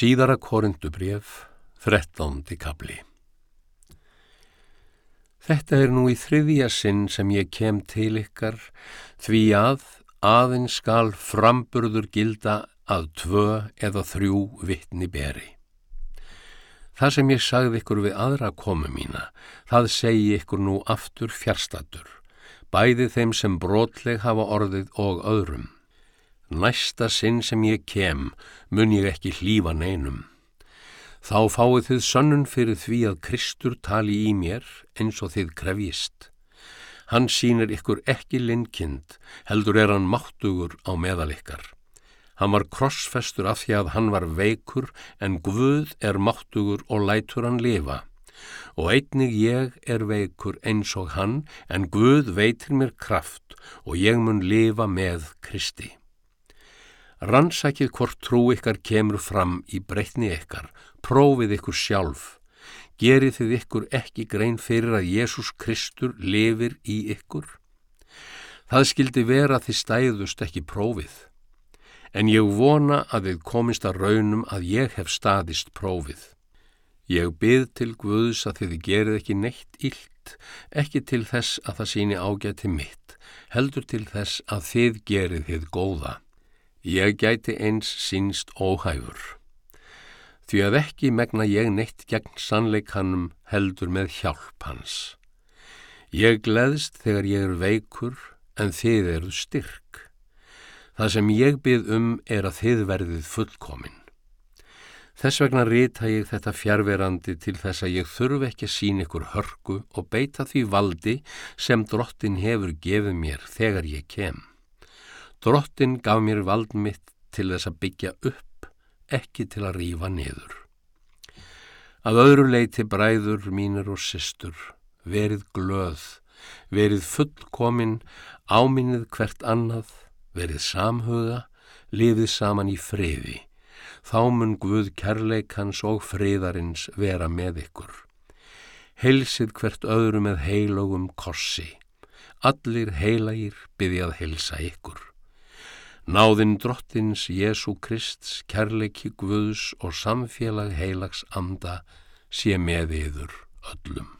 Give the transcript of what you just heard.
Síðara korindubref, 13. kapli Þetta er nú í þriðja sinn sem ég kem til ykkar, því að aðeins skal framburður gilda að tvö eða þrjú vittni beri. Það sem ég sagði ykkur við aðra komu mína, það segi ykkur nú aftur fjärstatur, bæði þeim sem brotleg hafa orðið og öðrum. Næsta sinn sem ég kem mun ég ekki hlýfa neinum. Þá fáið þið sönnun fyrir því að Kristur tali í mér eins og þið krefjist. Hann sínir ykkur ekki linnkind, heldur er hann máttugur á meðal ykkar. Hann var krossfestur af því að hann var veikur en Guð er máttugur og lætur hann lifa. Og einnig ég er veikur eins og hann en Guð veitir mér kraft og ég mun lifa með Kristi. Rannsakið hvort trú ykkar kemur fram í breytni ykkar, prófið ykkur sjálf. Gerið þið ykkur ekki grein fyrir að Jésús Kristur lifir í ykkur? Það skildi vera að þið stæðust ekki prófið. En ég vona að þið komist að raunum að ég hef staðist prófið. Ég byrð til Guðs að þið gerið ekki neitt illt, ekki til þess að það síni ágæti mitt, heldur til þess að þið gerið þið góða. Ég gæti eins sínst óhæfur. Því að ekki megna ég neitt gegn sannleikanum heldur með hjálp hans. Ég gleðst þegar ég er veikur en þið eru styrk. Það sem ég byð um er að þið verðið fullkomin. Þess vegna rita ég þetta fjárverandi til þess að ég þurf ekki að sína ykkur hörku og beita því valdi sem drottin hefur gefið mér þegar ég kem. Drottin gaf mér vald mitt til þess að byggja upp, ekki til að rýfa niður. Að öðru leiti bræður mínir og systur, verið glöð, verið fullkomin, áminnið hvert annað, verið samhuga, lifið saman í friði. Þá mun Guð kærleikans og friðarins vera með ykkur. Helsið hvert öðru með heilogum kossi. Allir heilagir byggjað helsa ykkur. Náðinn drottins Jésu Krist, kærleiki Guðs og samfélag heilags anda sé með yður öllum.